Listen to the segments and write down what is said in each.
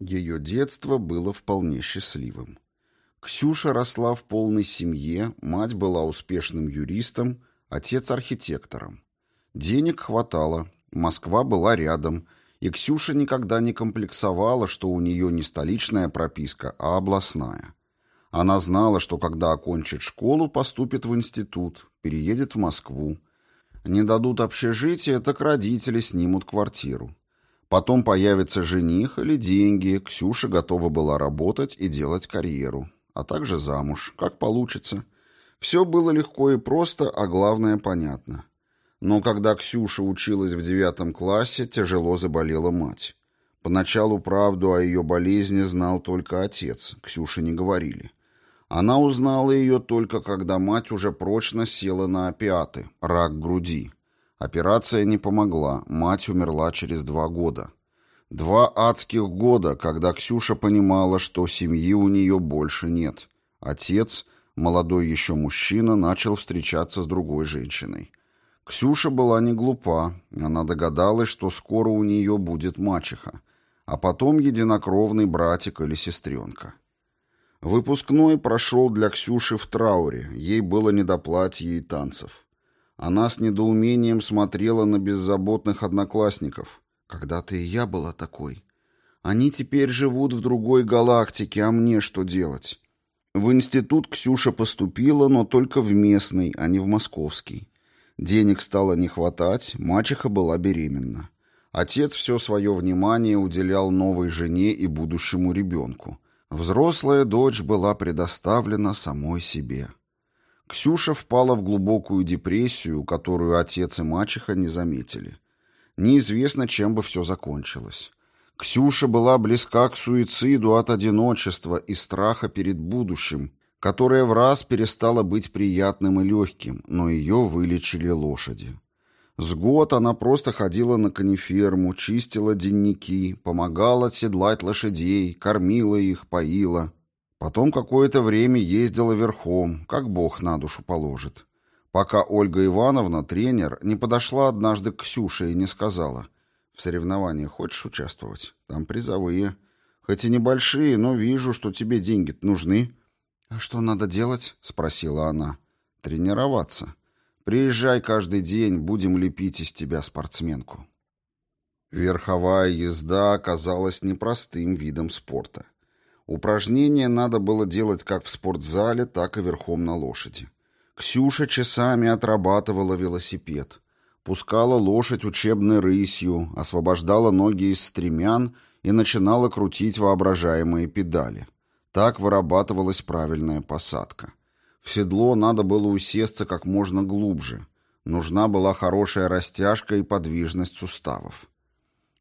Ее детство было вполне счастливым. Ксюша росла в полной семье, мать была успешным юристом, отец архитектором. Денег хватало, Москва была рядом, и Ксюша никогда не комплексовала, что у нее не столичная прописка, а областная. Она знала, что когда окончит школу, поступит в институт, переедет в Москву. Не дадут общежитие, так родители снимут квартиру. Потом появится жених или деньги, Ксюша готова была работать и делать карьеру а также замуж, как получится. Все было легко и просто, а главное понятно. Но когда Ксюша училась в девятом классе, тяжело заболела мать. Поначалу правду о ее болезни знал только отец, Ксюше не говорили. Она узнала ее только когда мать уже прочно села на опиаты, рак груди. Операция не помогла, мать умерла через два года. Два адских года, когда Ксюша понимала, что семьи у нее больше нет. Отец, молодой еще мужчина, начал встречаться с другой женщиной. Ксюша была не глупа, она догадалась, что скоро у нее будет мачеха, а потом единокровный братик или сестренка. Выпускной прошел для Ксюши в трауре, ей было не до платья и танцев. Она с недоумением смотрела на беззаботных одноклассников – когда-то и я была такой. Они теперь живут в другой галактике, а мне что делать? В институт Ксюша поступила, но только в местный, а не в московский. Денег стало не хватать, мачеха была беременна. Отец все свое внимание уделял новой жене и будущему ребенку. Взрослая дочь была предоставлена самой себе. Ксюша впала в глубокую депрессию, которую отец и мачеха не заметили. Неизвестно, чем бы все закончилось. Ксюша была близка к суициду от одиночества и страха перед будущим, которое в раз перестало быть приятным и легким, но ее вылечили лошади. С год она просто ходила на кониферму, чистила денники, помогала седлать лошадей, кормила их, поила. Потом какое-то время ездила верхом, как бог на душу положит пока Ольга Ивановна, тренер, не подошла однажды к Ксюше и не сказала «В соревнованиях хочешь участвовать? Там призовые. Хоть и небольшие, но вижу, что тебе деньги нужны». «А что надо делать?» — спросила она. «Тренироваться. Приезжай каждый день, будем лепить из тебя спортсменку». Верховая езда оказалась непростым видом спорта. Упражнения надо было делать как в спортзале, так и верхом на лошади. Ксюша часами отрабатывала велосипед, пускала лошадь учебной рысью, освобождала ноги из стремян и начинала крутить воображаемые педали. Так вырабатывалась правильная посадка. В седло надо было усесться как можно глубже. Нужна была хорошая растяжка и подвижность суставов.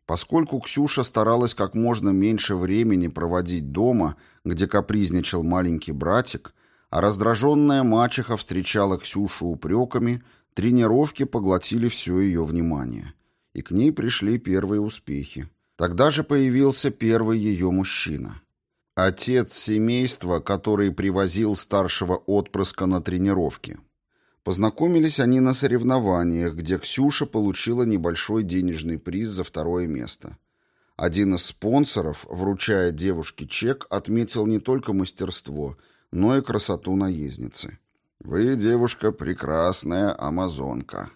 Поскольку Ксюша старалась как можно меньше времени проводить дома, где капризничал маленький братик, а раздраженная мачеха встречала Ксюшу упреками, тренировки поглотили все ее внимание. И к ней пришли первые успехи. Тогда же появился первый ее мужчина. Отец семейства, который привозил старшего отпрыска на тренировки. Познакомились они на соревнованиях, где Ксюша получила небольшой денежный приз за второе место. Один из спонсоров, вручая девушке чек, отметил не только мастерство – но и красоту наездницы. «Вы, девушка, прекрасная амазонка».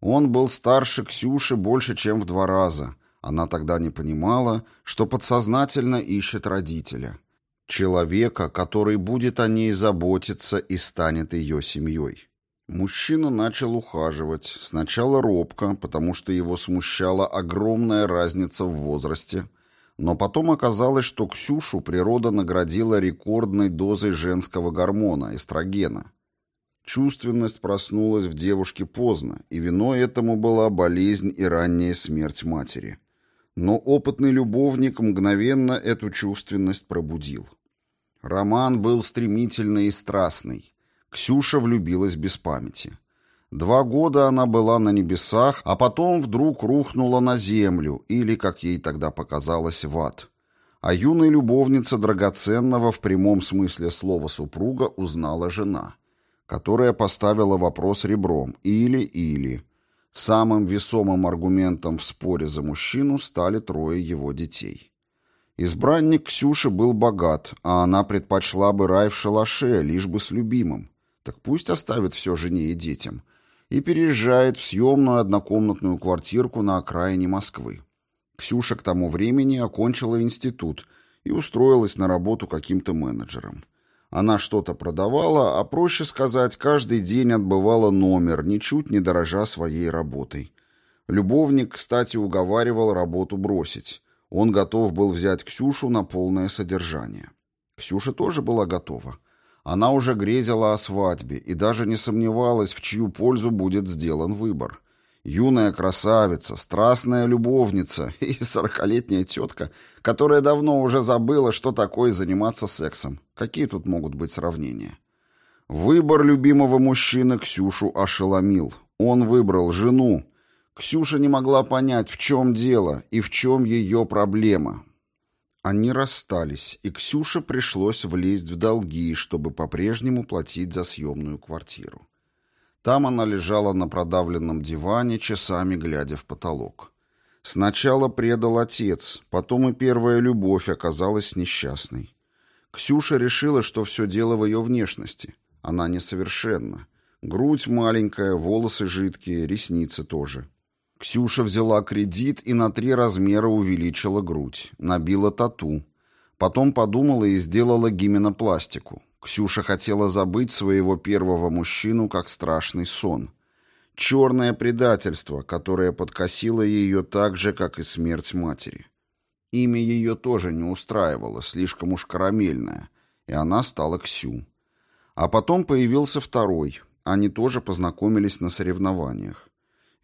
Он был старше Ксюши больше, чем в два раза. Она тогда не понимала, что подсознательно ищет родителя. Человека, который будет о ней заботиться и станет ее семьей. Мужчина начал ухаживать, сначала робко, потому что его смущала огромная разница в возрасте, но потом оказалось, что Ксюшу природа наградила рекордной дозой женского гормона, эстрогена. Чувственность проснулась в девушке поздно, и виной этому была болезнь и ранняя смерть матери. Но опытный любовник мгновенно эту чувственность пробудил. Роман был стремительный и страстный. Ксюша влюбилась без памяти. Два года она была на небесах, а потом вдруг рухнула на землю, или, как ей тогда показалось, в ад. А юная любовница драгоценного в прямом смысле слова супруга узнала жена, которая поставила вопрос ребром «или-или». Самым весомым аргументом в споре за мужчину стали трое его детей. Избранник Ксюши был богат, а она предпочла бы рай в шалаше, лишь бы с любимым. Так пусть оставит все жене и детям. И переезжает в съемную однокомнатную квартирку на окраине Москвы. Ксюша к тому времени окончила институт и устроилась на работу каким-то менеджером. Она что-то продавала, а проще сказать, каждый день отбывала номер, ничуть не дорожа своей работой. Любовник, кстати, уговаривал работу бросить. Он готов был взять Ксюшу на полное содержание. Ксюша тоже была готова. Она уже грезила о свадьбе и даже не сомневалась, в чью пользу будет сделан выбор. Юная красавица, страстная любовница и сорокалетняя тетка, которая давно уже забыла, что такое заниматься сексом. Какие тут могут быть сравнения? Выбор любимого мужчины Ксюшу ошеломил. Он выбрал жену, Ксюша не могла понять, в чем дело и в чем ее проблема. Они расстались, и Ксюше пришлось влезть в долги, чтобы по-прежнему платить за съемную квартиру. Там она лежала на продавленном диване, часами глядя в потолок. Сначала предал отец, потом и первая любовь оказалась несчастной. Ксюша решила, что все дело в ее внешности. Она несовершенна. Грудь маленькая, волосы жидкие, ресницы тоже. Ксюша взяла кредит и на три размера увеличила грудь, набила тату. Потом подумала и сделала гименопластику. Ксюша хотела забыть своего первого мужчину как страшный сон. Черное предательство, которое подкосило ее так же, как и смерть матери. Имя ее тоже не устраивало, слишком уж карамельное, и она стала Ксю. А потом появился второй, они тоже познакомились на соревнованиях.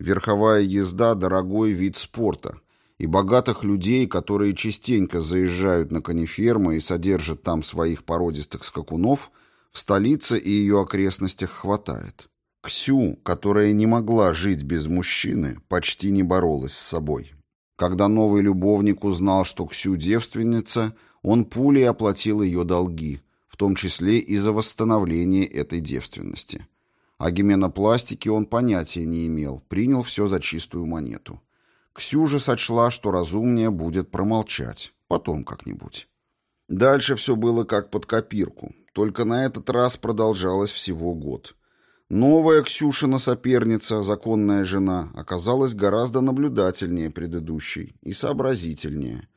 Верховая езда – дорогой вид спорта, и богатых людей, которые частенько заезжают на конифермы и содержат там своих породистых скакунов, в столице и ее окрестностях хватает. Ксю, которая не могла жить без мужчины, почти не боролась с собой. Когда новый любовник узнал, что Ксю девственница, он пулей оплатил ее долги, в том числе и за восстановление этой девственности. О гименопластике он понятия не имел, принял все за чистую монету. Ксю же сочла, что разумнее будет промолчать, потом как-нибудь. Дальше все было как под копирку, только на этот раз продолжалось всего год. Новая Ксюшина соперница, законная жена, оказалась гораздо наблюдательнее предыдущей и сообразительнее.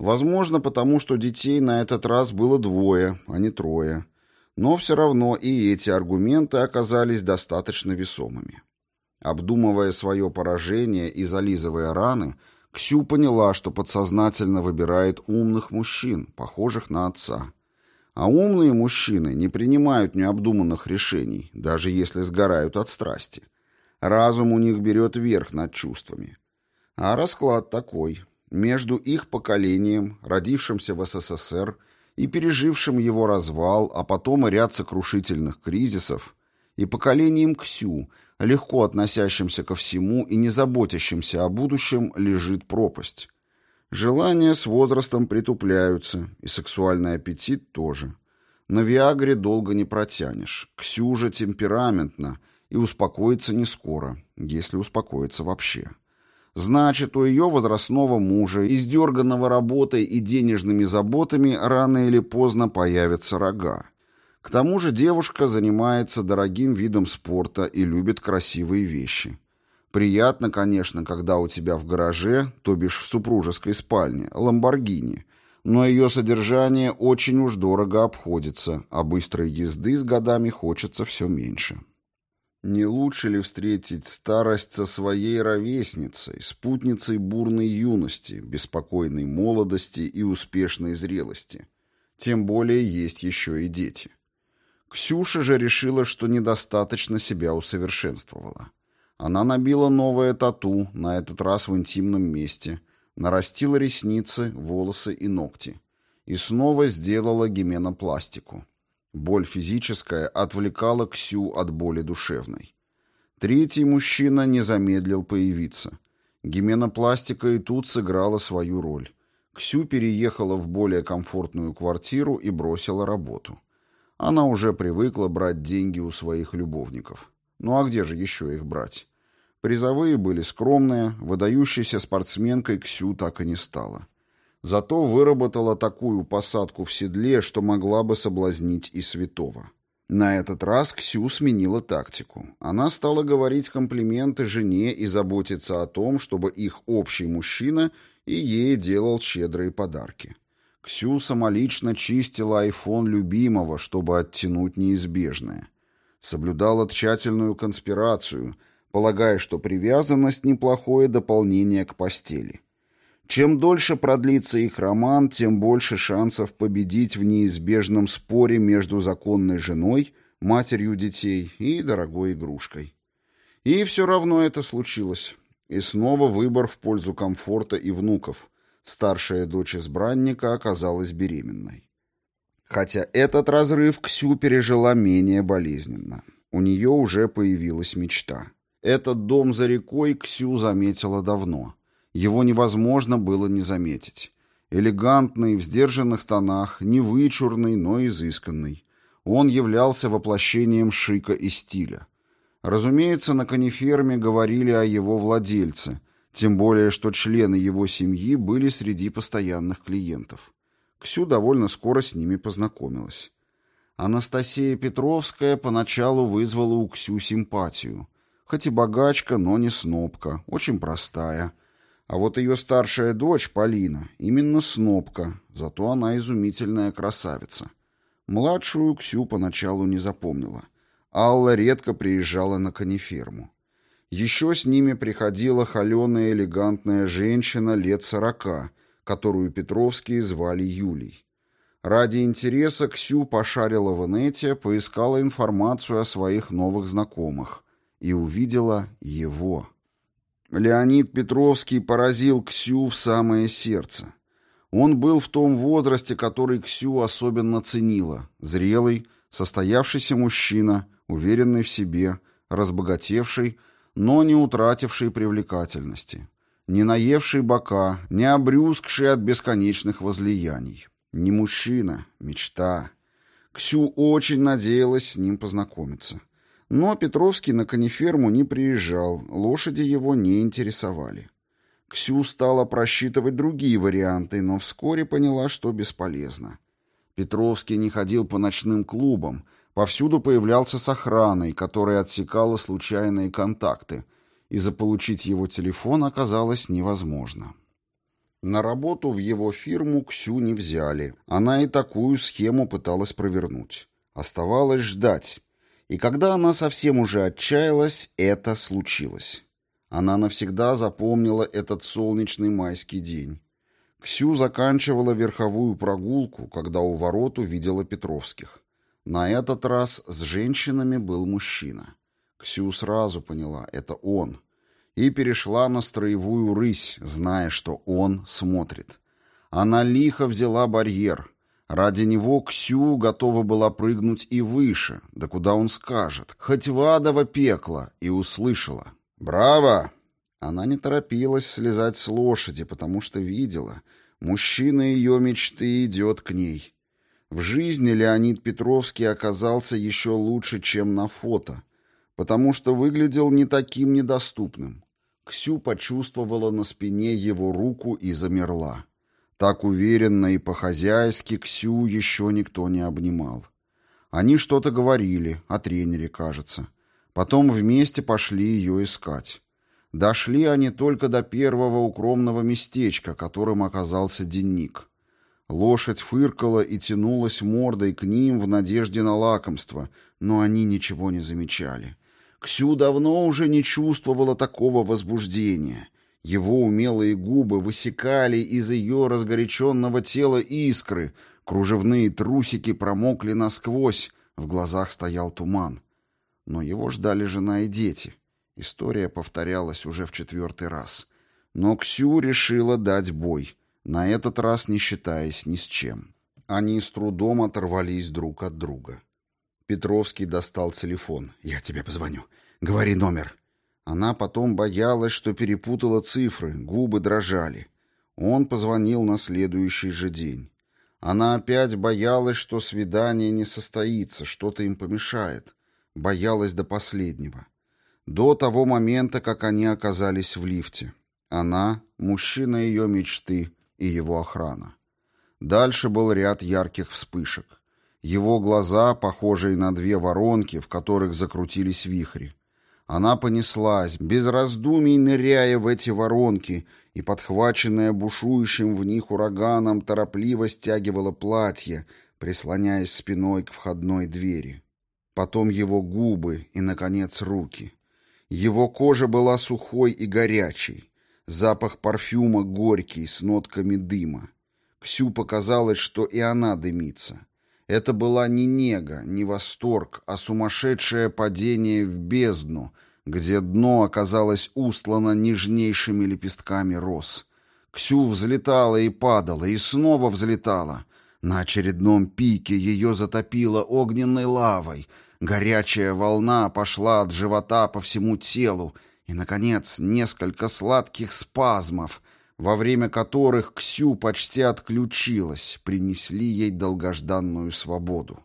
Возможно, потому что детей на этот раз было двое, а не трое – но все равно и эти аргументы оказались достаточно весомыми. Обдумывая свое поражение и зализывая раны, Ксю поняла, что подсознательно выбирает умных мужчин, похожих на отца. А умные мужчины не принимают необдуманных решений, даже если сгорают от страсти. Разум у них берет верх над чувствами. А расклад такой. Между их поколением, родившимся в СССР, и пережившим его развал, а потом и ряд сокрушительных кризисов, и поколением Ксю, легко относящимся ко всему и не заботящимся о будущем, лежит пропасть. Желания с возрастом притупляются, и сексуальный аппетит тоже. На Виагре долго не протянешь. Ксю же темпераментно и успокоится не скоро, если успокоится вообще. Значит, у ее возрастного мужа, издерганного работой и денежными заботами, рано или поздно появятся рога. К тому же девушка занимается дорогим видом спорта и любит красивые вещи. Приятно, конечно, когда у тебя в гараже, то бишь в супружеской спальне, ламборгини, но ее содержание очень уж дорого обходится, а быстрой езды с годами хочется все меньше. Не лучше ли встретить старость со своей ровесницей, спутницей бурной юности, беспокойной молодости и успешной зрелости? Тем более есть еще и дети. Ксюша же решила, что недостаточно себя усовершенствовала. Она набила новое тату, на этот раз в интимном месте, нарастила ресницы, волосы и ногти. И снова сделала гименопластику. Боль физическая отвлекала Ксю от боли душевной. Третий мужчина не замедлил появиться. Гименопластика и тут сыграла свою роль. Ксю переехала в более комфортную квартиру и бросила работу. Она уже привыкла брать деньги у своих любовников. Ну а где же еще их брать? Призовые были скромные, выдающейся спортсменкой Ксю так и не стала. Зато выработала такую посадку в седле, что могла бы соблазнить и святого. На этот раз Ксю сменила тактику. Она стала говорить комплименты жене и заботиться о том, чтобы их общий мужчина и ей делал щедрые подарки. Ксю самолично чистила айфон любимого, чтобы оттянуть неизбежное. Соблюдала тщательную конспирацию, полагая, что привязанность – неплохое дополнение к постели. Чем дольше продлится их роман, тем больше шансов победить в неизбежном споре между законной женой, матерью детей и дорогой игрушкой. И все равно это случилось. И снова выбор в пользу комфорта и внуков. Старшая дочь избранника оказалась беременной. Хотя этот разрыв Ксю пережила менее болезненно. У нее уже появилась мечта. Этот дом за рекой Ксю заметила давно. Его невозможно было не заметить. Элегантный, в сдержанных тонах, не вычурный, но изысканный. Он являлся воплощением шика и стиля. Разумеется, на каниферме говорили о его владельце, тем более, что члены его семьи были среди постоянных клиентов. Ксю довольно скоро с ними познакомилась. Анастасия Петровская поначалу вызвала у Ксю симпатию. Хоть и богачка, но не снобка, очень простая. А вот ее старшая дочь, Полина, именно снобка, зато она изумительная красавица. Младшую Ксю поначалу не запомнила — Алла редко приезжала на каниферму. Еще с ними приходила холеная элегантная женщина лет сорока, которую Петровские звали Юлей. Ради интереса Ксю пошарила в инете, поискала информацию о своих новых знакомых и увидела его. Леонид Петровский поразил Ксю в самое сердце. Он был в том возрасте, который Ксю особенно ценила, зрелый, состоявшийся мужчина – уверенный в себе, разбогатевший, но не утративший привлекательности, не наевший бока, не обрюзгший от бесконечных возлияний. Не мужчина, мечта. Ксю очень надеялась с ним познакомиться. Но Петровский на каниферму не приезжал, лошади его не интересовали. Ксю стала просчитывать другие варианты, но вскоре поняла, что бесполезно. Петровский не ходил по ночным клубам, Повсюду появлялся с охраной, которая отсекала случайные контакты, и заполучить его телефон оказалось невозможно. На работу в его фирму Ксю не взяли. Она и такую схему пыталась провернуть. Оставалось ждать. И когда она совсем уже отчаялась, это случилось. Она навсегда запомнила этот солнечный майский день. Ксю заканчивала верховую прогулку, когда у ворот увидела Петровских. На этот раз с женщинами был мужчина. Ксю сразу поняла, это он. И перешла на строевую рысь, зная, что он смотрит. Она лихо взяла барьер. Ради него Ксю готова была прыгнуть и выше, да куда он скажет, хоть в адово пекло, и услышала. «Браво!» Она не торопилась слезать с лошади, потому что видела, мужчина ее мечты идет к ней. В жизни Леонид Петровский оказался еще лучше, чем на фото, потому что выглядел не таким недоступным. Ксю почувствовала на спине его руку и замерла. Так уверенно и по-хозяйски Ксю еще никто не обнимал. Они что-то говорили, о тренере, кажется. Потом вместе пошли ее искать. Дошли они только до первого укромного местечка, которым оказался денник. Лошадь фыркала и тянулась мордой к ним в надежде на лакомство, но они ничего не замечали. Ксю давно уже не чувствовала такого возбуждения. Его умелые губы высекали из ее разгоряченного тела искры, кружевные трусики промокли насквозь, в глазах стоял туман. Но его ждали жена и дети. История повторялась уже в четвертый раз. Но Ксю решила дать бой — на этот раз не считаясь ни с чем. Они с трудом оторвались друг от друга. Петровский достал телефон. «Я тебе позвоню. Говори номер». Она потом боялась, что перепутала цифры, губы дрожали. Он позвонил на следующий же день. Она опять боялась, что свидание не состоится, что-то им помешает. Боялась до последнего. До того момента, как они оказались в лифте. Она, мужчина ее мечты, и его охрана. Дальше был ряд ярких вспышек. Его глаза, похожие на две воронки, в которых закрутились вихри. Она понеслась, без раздумий ныряя в эти воронки, и, подхваченная бушующим в них ураганом, торопливо стягивала платье, прислоняясь спиной к входной двери. Потом его губы и, наконец, руки. Его кожа была сухой и горячей, запах парфюма горький, с нотками дыма. Ксю показалось, что и она дымится. Это была не нега, не восторг, а сумасшедшее падение в бездну, где дно оказалось устлано нежнейшими лепестками роз. Ксю взлетала и падала, и снова взлетала. На очередном пике ее затопило огненной лавой. Горячая волна пошла от живота по всему телу, и, наконец, несколько сладких спазмов — во время которых Ксю почти отключилась, принесли ей долгожданную свободу.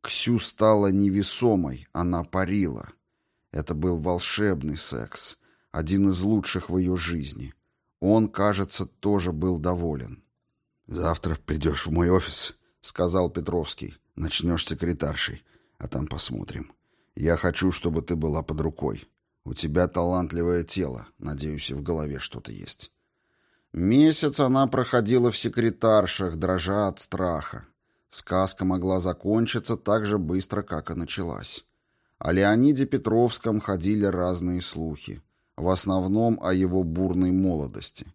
Ксю стала невесомой, она парила. Это был волшебный секс, один из лучших в ее жизни. Он, кажется, тоже был доволен. «Завтра придешь в мой офис», — сказал Петровский. «Начнешь секретаршей, а там посмотрим. Я хочу, чтобы ты была под рукой. У тебя талантливое тело, надеюсь, и в голове что-то есть». Месяц она проходила в секретаршах, дрожа от страха. Сказка могла закончиться так же быстро, как и началась. О Леониде Петровском ходили разные слухи, в основном о его бурной молодости.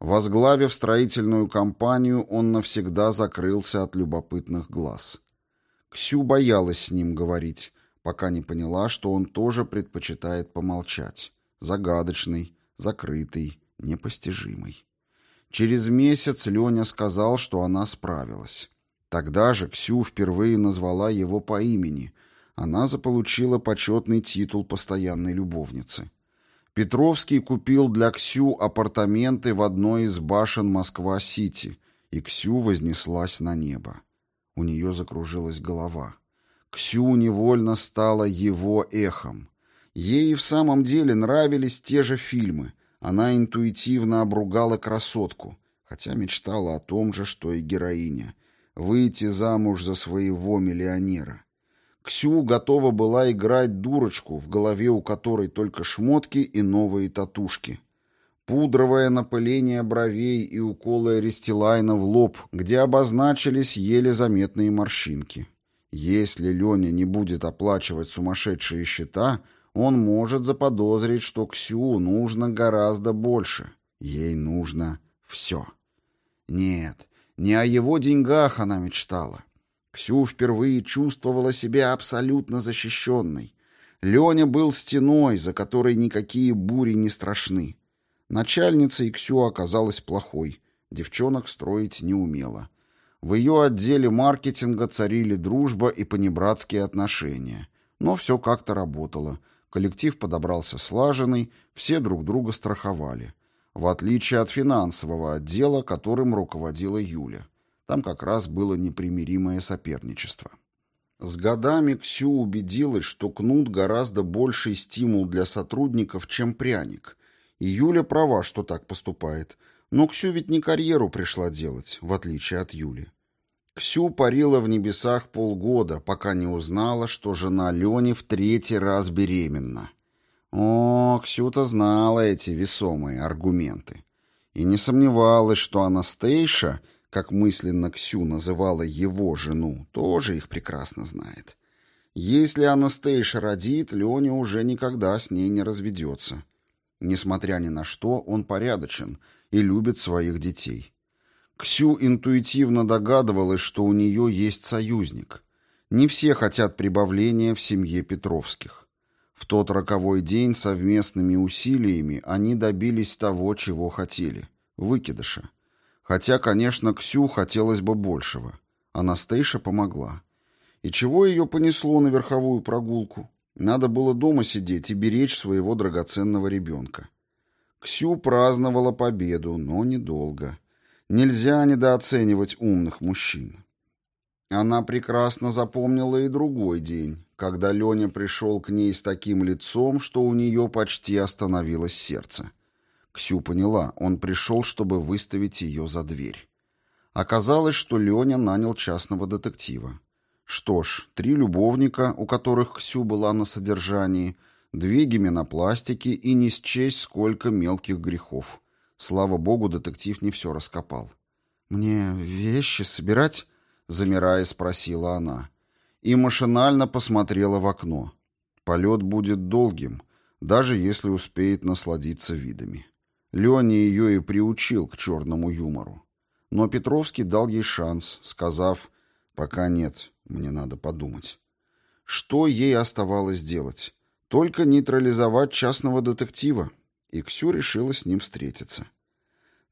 Возглавив строительную компанию, он навсегда закрылся от любопытных глаз. Ксю боялась с ним говорить, пока не поняла, что он тоже предпочитает помолчать. Загадочный, закрытый, непостижимый. Через месяц Леня сказал, что она справилась. Тогда же Ксю впервые назвала его по имени. Она заполучила почетный титул постоянной любовницы. Петровский купил для Ксю апартаменты в одной из башен Москва-Сити, и Ксю вознеслась на небо. У нее закружилась голова. Ксю невольно стала его эхом. Ей в самом деле нравились те же фильмы — она интуитивно обругала красотку, хотя мечтала о том же, что и героиня — выйти замуж за своего миллионера. Ксю готова была играть дурочку, в голове у которой только шмотки и новые татушки. Пудровое напыление бровей и уколы Аристилайна в лоб, где обозначились еле заметные морщинки. Если Леня не будет оплачивать сумасшедшие счета — он может заподозрить, что Ксю нужно гораздо больше. Ей нужно все. Нет, не о его деньгах она мечтала. Ксю впервые чувствовала себя абсолютно защищенной. Леня был стеной, за которой никакие бури не страшны. Начальница Ксю оказалась плохой. Девчонок строить не умела. В ее отделе маркетинга царили дружба и понебратские отношения. Но все как-то работало — Коллектив подобрался слаженный, все друг друга страховали. В отличие от финансового отдела, которым руководила Юля. Там как раз было непримиримое соперничество. С годами Ксю убедилась, что кнут гораздо больший стимул для сотрудников, чем пряник. И Юля права, что так поступает. Но Ксю ведь не карьеру пришла делать, в отличие от Юли. Ксю парила в небесах полгода, пока не узнала, что жена Лени в третий раз беременна. О, Ксюта знала эти весомые аргументы. И не сомневалась, что Анастейша, как мысленно Ксю называла его жену, тоже их прекрасно знает. Если Анастейша родит, Леня уже никогда с ней не разведется. Несмотря ни на что, он порядочен и любит своих детей. Ксю интуитивно догадывалась, что у нее есть союзник. Не все хотят прибавления в семье Петровских. В тот роковой день совместными усилиями они добились того, чего хотели – выкидыша. Хотя, конечно, Ксю хотелось бы большего. Анастейша помогла. И чего ее понесло на верховую прогулку? Надо было дома сидеть и беречь своего драгоценного ребенка. Ксю праздновала победу, но недолго. Нельзя недооценивать умных мужчин. Она прекрасно запомнила и другой день, когда Леня пришел к ней с таким лицом, что у нее почти остановилось сердце. Ксю поняла, он пришел, чтобы выставить ее за дверь. Оказалось, что Леня нанял частного детектива. Что ж, три любовника, у которых Ксю была на содержании, две гименопластики и не счесть сколько мелких грехов. Слава богу, детектив не все раскопал. «Мне вещи собирать?» — замирая, спросила она. И машинально посмотрела в окно. Полет будет долгим, даже если успеет насладиться видами. Леня ее и приучил к черному юмору. Но Петровский дал ей шанс, сказав «Пока нет, мне надо подумать». Что ей оставалось делать? Только нейтрализовать частного детектива. И Ксю решила с ним встретиться.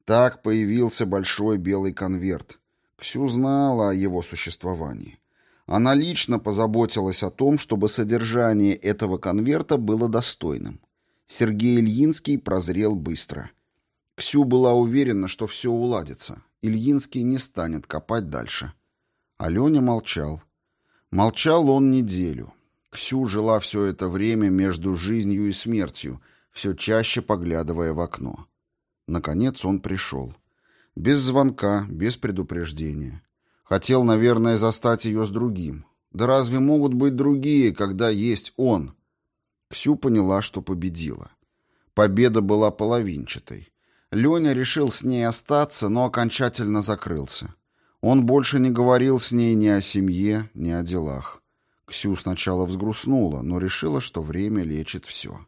Так появился большой белый конверт. Ксю знала о его существовании. Она лично позаботилась о том, чтобы содержание этого конверта было достойным. Сергей Ильинский прозрел быстро. Ксю была уверена, что все уладится. Ильинский не станет копать дальше. Аленя молчал. Молчал он неделю. Ксю жила все это время между жизнью и смертью, все чаще поглядывая в окно. Наконец он пришел. Без звонка, без предупреждения. Хотел, наверное, застать ее с другим. Да разве могут быть другие, когда есть он? Ксю поняла, что победила. Победа была половинчатой. Леня решил с ней остаться, но окончательно закрылся. Он больше не говорил с ней ни о семье, ни о делах. Ксю сначала взгрустнула, но решила, что время лечит все.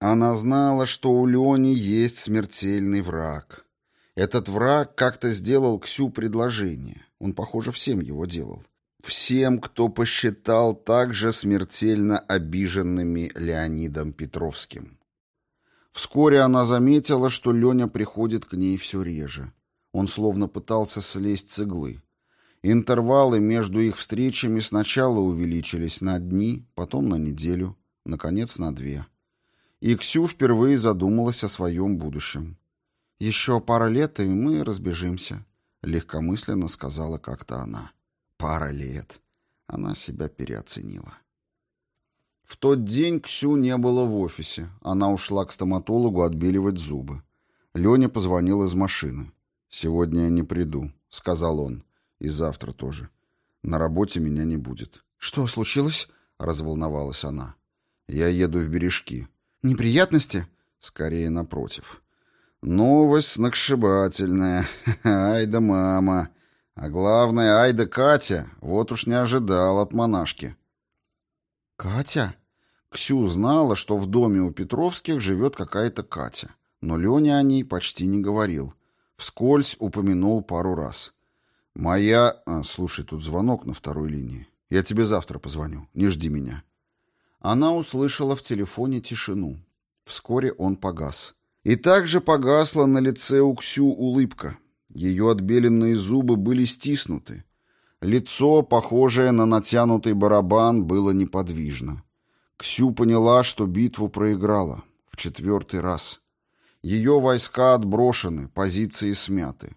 Она знала, что у Лени есть смертельный враг. Этот враг как-то сделал Ксю предложение. Он, похоже, всем его делал. Всем, кто посчитал также смертельно обиженными Леонидом Петровским. Вскоре она заметила, что Леня приходит к ней все реже. Он словно пытался слезть с иглы. Интервалы между их встречами сначала увеличились на дни, потом на неделю, наконец на две. И Ксю впервые задумалась о своем будущем. «Еще пара лет, и мы разбежимся», — легкомысленно сказала как-то она. «Пара лет». Она себя переоценила. В тот день Ксю не было в офисе. Она ушла к стоматологу отбеливать зубы. Леня позвонил из машины. «Сегодня я не приду», — сказал он. «И завтра тоже. На работе меня не будет». «Что случилось?» — разволновалась она. «Я еду в бережки». «Неприятности?» «Скорее напротив». «Новость сногсшибательная. Ай да мама. А главное, ай да Катя. Вот уж не ожидал от монашки». «Катя?» Ксю знала, что в доме у Петровских живет какая-то Катя, но Леня о ней почти не говорил. Вскользь упомянул пару раз. «Моя...» а, «Слушай, тут звонок на второй линии. Я тебе завтра позвоню. Не жди меня». Она услышала в телефоне тишину. Вскоре он погас. И также погасла на лице Ксю улыбка. Ее отбеленные зубы были стиснуты. Лицо, похожее на натянутый барабан, было неподвижно. Ксю поняла, что битву проиграла. В четвертый раз. Ее войска отброшены, позиции смяты.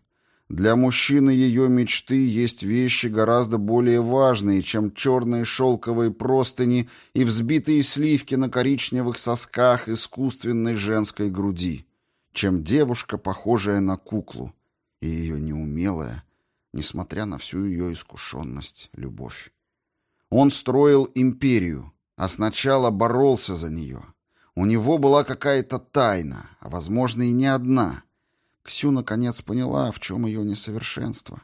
Для мужчины ее мечты есть вещи гораздо более важные, чем черные шелковые простыни и взбитые сливки на коричневых сосках искусственной женской груди, чем девушка, похожая на куклу, и ее неумелая, несмотря на всю ее искушенность, любовь. Он строил империю, а сначала боролся за нее. У него была какая-то тайна, а, возможно, и не одна — Ксю наконец поняла, в чем ее несовершенство.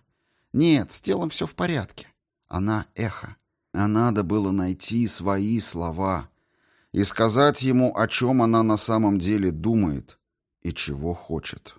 Нет, с телом все в порядке. Она эхо. А надо было найти свои слова и сказать ему, о чем она на самом деле думает и чего хочет.